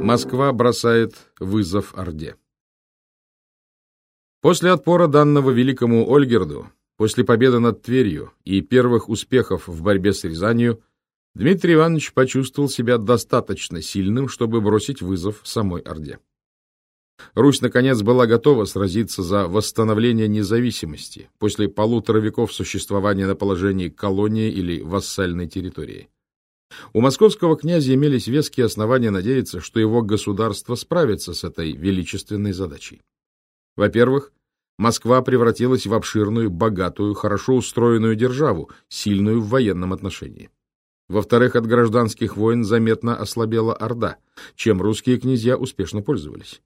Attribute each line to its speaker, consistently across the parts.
Speaker 1: Москва бросает вызов Орде. После отпора данного великому Ольгерду, после победы над Тверью и первых успехов в борьбе с Рязанью, Дмитрий Иванович почувствовал себя достаточно сильным, чтобы бросить вызов самой Орде. Русь, наконец, была готова сразиться за восстановление независимости после полутора веков существования на положении колонии или вассальной территории. У московского князя имелись веские основания надеяться, что его государство справится с этой величественной задачей. Во-первых, Москва превратилась в обширную, богатую, хорошо устроенную державу, сильную в военном отношении. Во-вторых, от гражданских войн заметно ослабела Орда, чем русские князья успешно пользовались.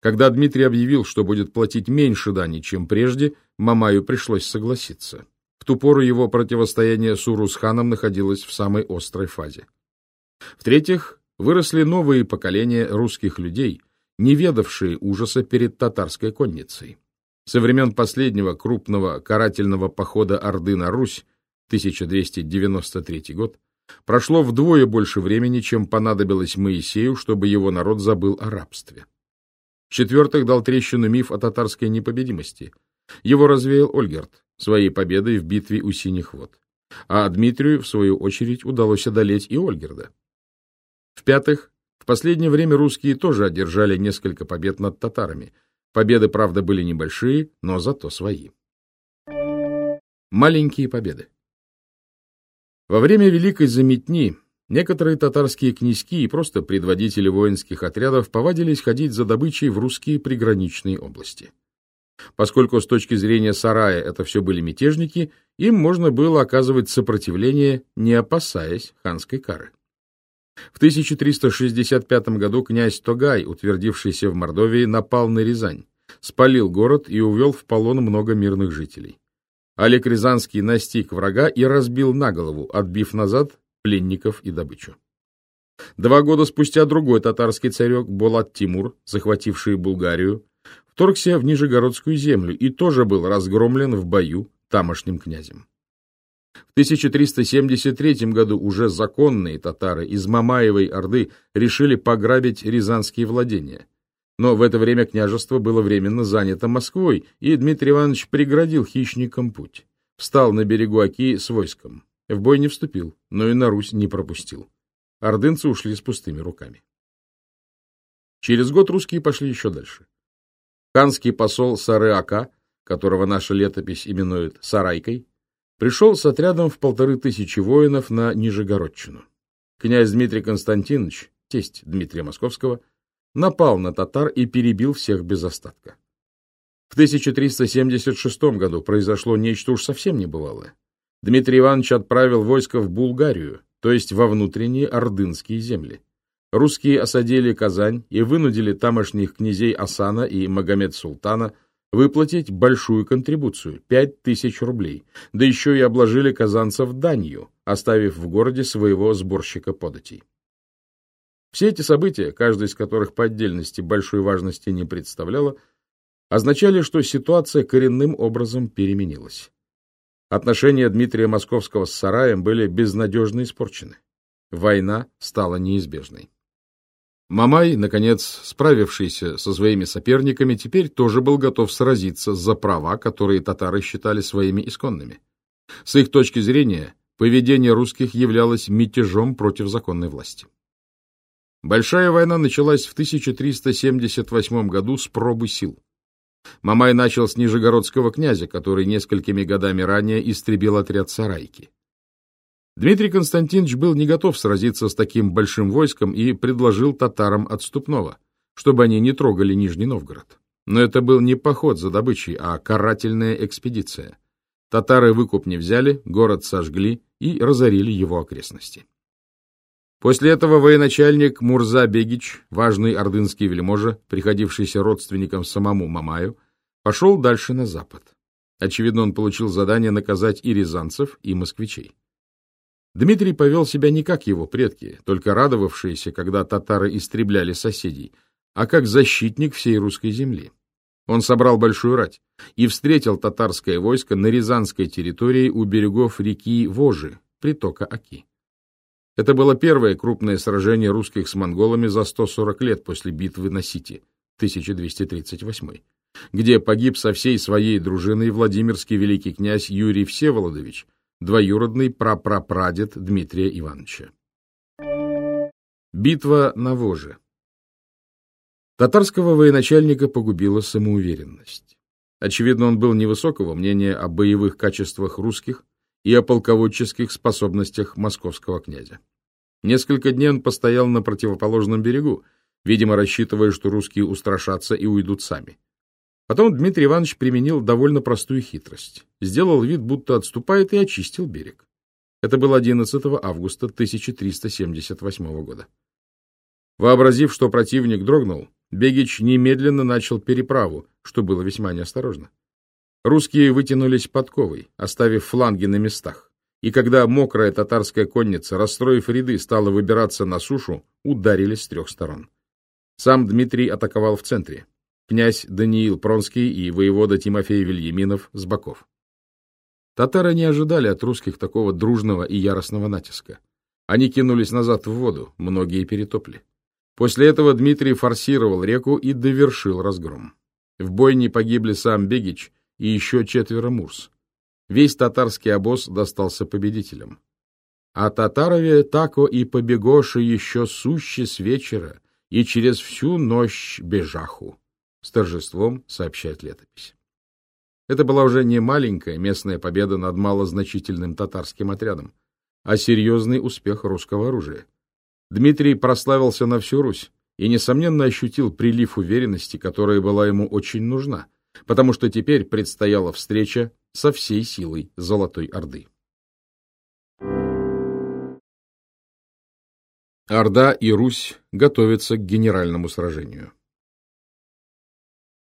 Speaker 1: Когда Дмитрий объявил, что будет платить меньше дани, чем прежде, Мамаю пришлось согласиться. В ту пору его противостояние с Урус-ханом находилось в самой острой фазе. В-третьих, выросли новые поколения русских людей, не ведавшие ужаса перед татарской конницей. Со времен последнего крупного карательного похода Орды на Русь, 1293 год, прошло вдвое больше времени, чем понадобилось Моисею, чтобы его народ забыл о рабстве. В-четвертых, дал трещину миф о татарской непобедимости. Его развеял Ольгерт своей победой в битве у Синих вод. А Дмитрию, в свою очередь, удалось одолеть и Ольгерда. В-пятых, в последнее время русские тоже одержали несколько побед над татарами. Победы, правда, были небольшие, но зато свои. Маленькие победы. Во время Великой Заметни Некоторые татарские князьки и просто предводители воинских отрядов повадились ходить за добычей в русские приграничные области. Поскольку с точки зрения сарая это все были мятежники, им можно было оказывать сопротивление, не опасаясь ханской кары. В 1365 году князь Тогай, утвердившийся в Мордовии, напал на Рязань, спалил город и увел в полон много мирных жителей. Олег Рязанский настиг врага и разбил на голову, отбив назад пленников и добычу. Два года спустя другой татарский царек Болат Тимур, захвативший Булгарию, вторгся в Нижегородскую землю и тоже был разгромлен в бою тамошним князем. В 1373 году уже законные татары из Мамаевой Орды решили пограбить рязанские владения. Но в это время княжество было временно занято Москвой, и Дмитрий Иванович преградил хищникам путь. Встал на берегу Оки с войском. В бой не вступил, но и на Русь не пропустил. Ордынцы ушли с пустыми руками. Через год русские пошли еще дальше. Ханский посол Сарыака, которого наша летопись именует Сарайкой, пришел с отрядом в полторы тысячи воинов на Нижегородчину. Князь Дмитрий Константинович, тесть Дмитрия Московского, напал на татар и перебил всех без остатка. В 1376 году произошло нечто уж совсем небывалое. Дмитрий Иванович отправил войско в Булгарию, то есть во внутренние ордынские земли. Русские осадили Казань и вынудили тамошних князей Асана и Магомед-Султана выплатить большую контрибуцию – пять тысяч рублей, да еще и обложили казанцев данью, оставив в городе своего сборщика податей. Все эти события, каждый из которых по отдельности большой важности не представляло, означали, что ситуация коренным образом переменилась. Отношения Дмитрия Московского с Сараем были безнадежно испорчены. Война стала неизбежной. Мамай, наконец, справившийся со своими соперниками, теперь тоже был готов сразиться за права, которые татары считали своими исконными. С их точки зрения, поведение русских являлось мятежом против законной власти. Большая война началась в 1378 году с пробы сил. Мамай начал с нижегородского князя, который несколькими годами ранее истребил отряд Сарайки. Дмитрий Константинович был не готов сразиться с таким большим войском и предложил татарам отступного, чтобы они не трогали Нижний Новгород. Но это был не поход за добычей, а карательная экспедиция. Татары выкуп не взяли, город сожгли и разорили его окрестности. После этого военачальник Мурза Бегич, важный ордынский вельможа, приходившийся родственником самому Мамаю, пошел дальше на запад. Очевидно, он получил задание наказать и рязанцев, и москвичей. Дмитрий повел себя не как его предки, только радовавшиеся, когда татары истребляли соседей, а как защитник всей русской земли. Он собрал большую рать и встретил татарское войско на Рязанской территории у берегов реки Вожи, притока Оки. Это было первое крупное сражение русских с монголами за 140 лет после битвы на Сити, 1238, где погиб со всей своей дружиной Владимирский великий князь Юрий Всеволодович, двоюродный прапрапрадед Дмитрия Ивановича. Битва на Воже Татарского военачальника погубила самоуверенность. Очевидно, он был невысокого мнения о боевых качествах русских и о полководческих способностях московского князя. Несколько дней он постоял на противоположном берегу, видимо, рассчитывая, что русские устрашатся и уйдут сами. Потом Дмитрий Иванович применил довольно простую хитрость. Сделал вид, будто отступает, и очистил берег. Это было 11 августа 1378 года. Вообразив, что противник дрогнул, Бегич немедленно начал переправу, что было весьма неосторожно. Русские вытянулись подковой, оставив фланги на местах. И когда мокрая татарская конница, расстроив ряды, стала выбираться на сушу, ударили с трех сторон. Сам Дмитрий атаковал в центре. Князь Даниил Пронский и воевода Тимофей Вильяминов с боков. Татары не ожидали от русских такого дружного и яростного натиска. Они кинулись назад в воду, многие перетопли. После этого Дмитрий форсировал реку и довершил разгром. В бойне погибли сам Бегич и еще четверо мурс. Весь татарский обоз достался победителям. А татарове тако и побегоши еще суще с вечера и через всю ночь бежаху, с торжеством сообщает летопись. Это была уже не маленькая местная победа над малозначительным татарским отрядом, а серьезный успех русского оружия. Дмитрий прославился на всю Русь и, несомненно, ощутил прилив уверенности, которая была ему очень нужна, потому что теперь предстояла встреча со всей силой Золотой Орды. Орда и Русь готовятся к генеральному сражению.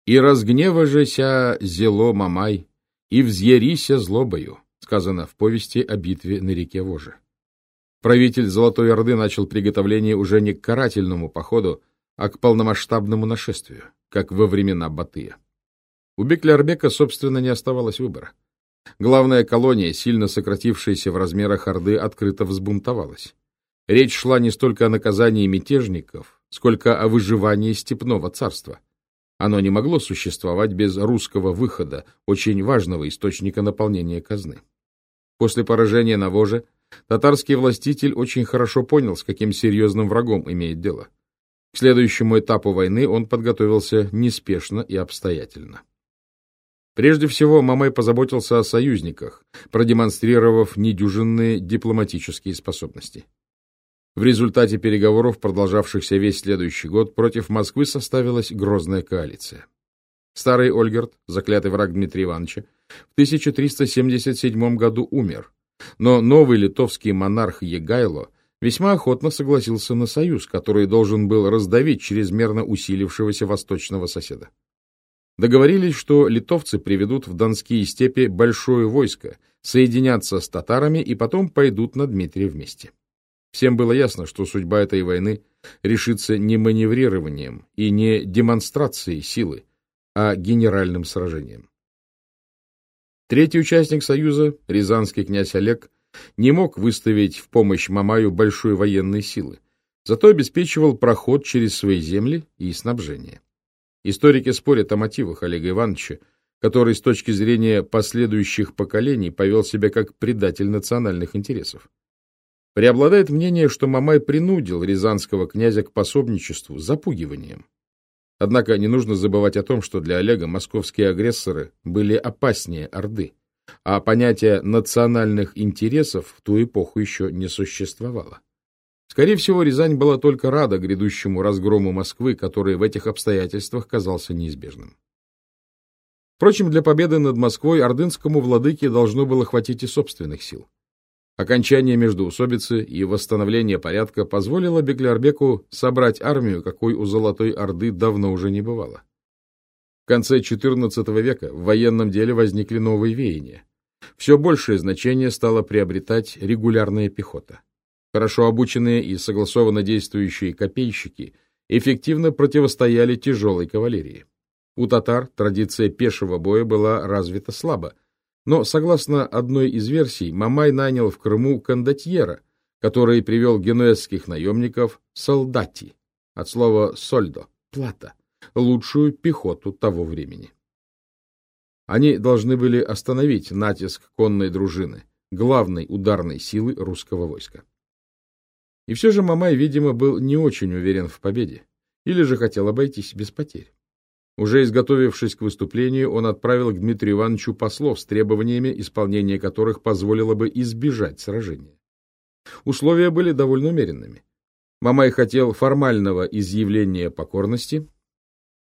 Speaker 1: «И разгневажеся зело Мамай, и взъярися злобою», сказано в повести о битве на реке Воже. Правитель Золотой Орды начал приготовление уже не к карательному походу, а к полномасштабному нашествию, как во времена Батыя. У Беклярбека, собственно, не оставалось выбора. Главная колония, сильно сократившаяся в размерах Орды, открыто взбунтовалась. Речь шла не столько о наказании мятежников, сколько о выживании степного царства. Оно не могло существовать без русского выхода, очень важного источника наполнения казны. После поражения на Воже Татарский властитель очень хорошо понял, с каким серьезным врагом имеет дело. К следующему этапу войны он подготовился неспешно и обстоятельно. Прежде всего, Мамай позаботился о союзниках, продемонстрировав недюжинные дипломатические способности. В результате переговоров, продолжавшихся весь следующий год, против Москвы составилась грозная коалиция. Старый Ольгерт, заклятый враг Дмитрия Ивановича, в 1377 году умер, но новый литовский монарх Егайло весьма охотно согласился на союз, который должен был раздавить чрезмерно усилившегося восточного соседа. Договорились, что литовцы приведут в Донские степи большое войско, соединятся с татарами и потом пойдут на Дмитрия вместе. Всем было ясно, что судьба этой войны решится не маневрированием и не демонстрацией силы, а генеральным сражением. Третий участник Союза, рязанский князь Олег, не мог выставить в помощь Мамаю большой военной силы, зато обеспечивал проход через свои земли и снабжение. Историки спорят о мотивах Олега Ивановича, который с точки зрения последующих поколений повел себя как предатель национальных интересов. Преобладает мнение, что Мамай принудил рязанского князя к пособничеству запугиванием. Однако не нужно забывать о том, что для Олега московские агрессоры были опаснее Орды, а понятие национальных интересов в ту эпоху еще не существовало. Скорее всего, Рязань была только рада грядущему разгрому Москвы, который в этих обстоятельствах казался неизбежным. Впрочем, для победы над Москвой ордынскому владыке должно было хватить и собственных сил. Окончание междоусобицы и восстановление порядка позволило Беглярбеку собрать армию, какой у Золотой Орды давно уже не бывало. В конце XIV века в военном деле возникли новые веяния. Все большее значение стало приобретать регулярная пехота. Хорошо обученные и согласованно действующие копейщики эффективно противостояли тяжелой кавалерии. У татар традиция пешего боя была развита слабо – но, согласно одной из версий, Мамай нанял в Крыму кондотьера, который привел генуэзских наемников солдати, от слова «сольдо» — плата, лучшую пехоту того времени. Они должны были остановить натиск конной дружины, главной ударной силы русского войска. И все же Мамай, видимо, был не очень уверен в победе, или же хотел обойтись без потерь. Уже изготовившись к выступлению, он отправил к Дмитрию Ивановичу послов с требованиями, исполнения которых позволило бы избежать сражения. Условия были довольно умеренными. Мамай хотел формального изъявления покорности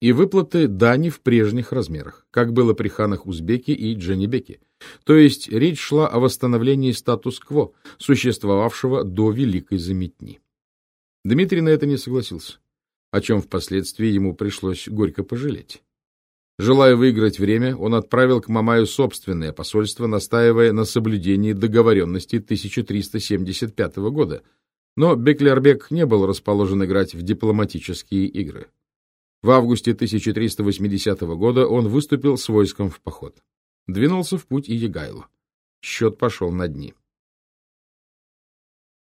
Speaker 1: и выплаты дани в прежних размерах, как было при ханах Узбеки и Джанибеке. То есть речь шла о восстановлении статус-кво, существовавшего до Великой Заметни. Дмитрий на это не согласился, о чем впоследствии ему пришлось горько пожалеть. Желая выиграть время, он отправил к Мамаю собственное посольство, настаивая на соблюдении договоренности 1375 года, но Беклербек не был расположен играть в дипломатические игры. В августе 1380 года он выступил с войском в поход. Двинулся в путь и Егайло. Счет пошел на дни.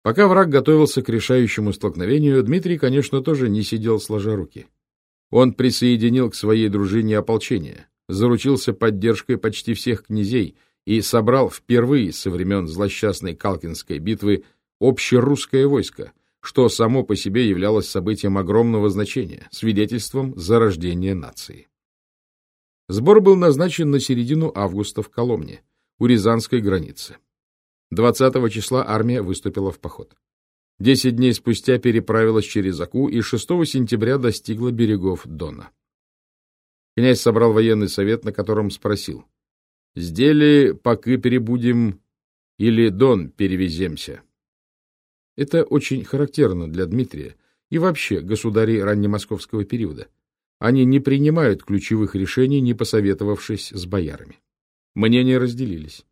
Speaker 1: Пока враг готовился к решающему столкновению, Дмитрий, конечно, тоже не сидел сложа руки. Он присоединил к своей дружине ополчение, заручился поддержкой почти всех князей и собрал впервые со времен злосчастной Калкинской битвы общерусское войско, что само по себе являлось событием огромного значения, свидетельством зарождения нации. Сбор был назначен на середину августа в Коломне, у Рязанской границы. 20 числа армия выступила в поход. Десять дней спустя переправилась через Аку и 6 сентября достигла берегов Дона. Князь собрал военный совет, на котором спросил, «Здели пока перебудем или Дон перевеземся?» Это очень характерно для Дмитрия и вообще государей раннемосковского периода. Они не принимают ключевых решений, не посоветовавшись с боярами. Мнения разделились.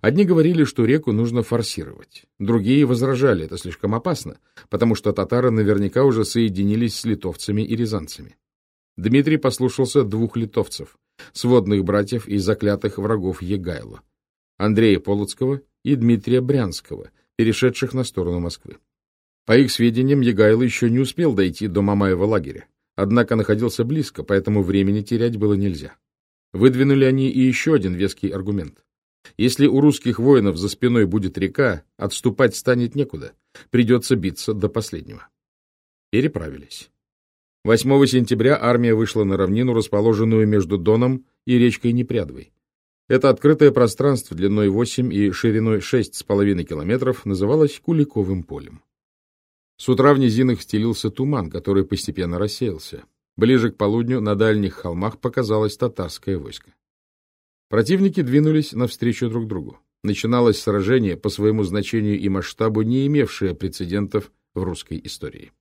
Speaker 1: Одни говорили, что реку нужно форсировать. Другие возражали, это слишком опасно, потому что татары наверняка уже соединились с литовцами и рязанцами. Дмитрий послушался двух литовцев, сводных братьев и заклятых врагов Егайла, Андрея Полоцкого и Дмитрия Брянского, перешедших на сторону Москвы. По их сведениям, Егайло еще не успел дойти до Мамаева лагеря, однако находился близко, поэтому времени терять было нельзя. Выдвинули они и еще один веский аргумент. Если у русских воинов за спиной будет река, отступать станет некуда, придется биться до последнего. Переправились. 8 сентября армия вышла на равнину, расположенную между Доном и речкой Непрядвой. Это открытое пространство длиной 8 и шириной 6,5 километров называлось Куликовым полем. С утра в низинах стелился туман, который постепенно рассеялся. Ближе к полудню на дальних холмах показалось татарское войско. Противники двинулись навстречу друг другу. Начиналось сражение по своему значению и масштабу, не имевшее прецедентов в русской истории.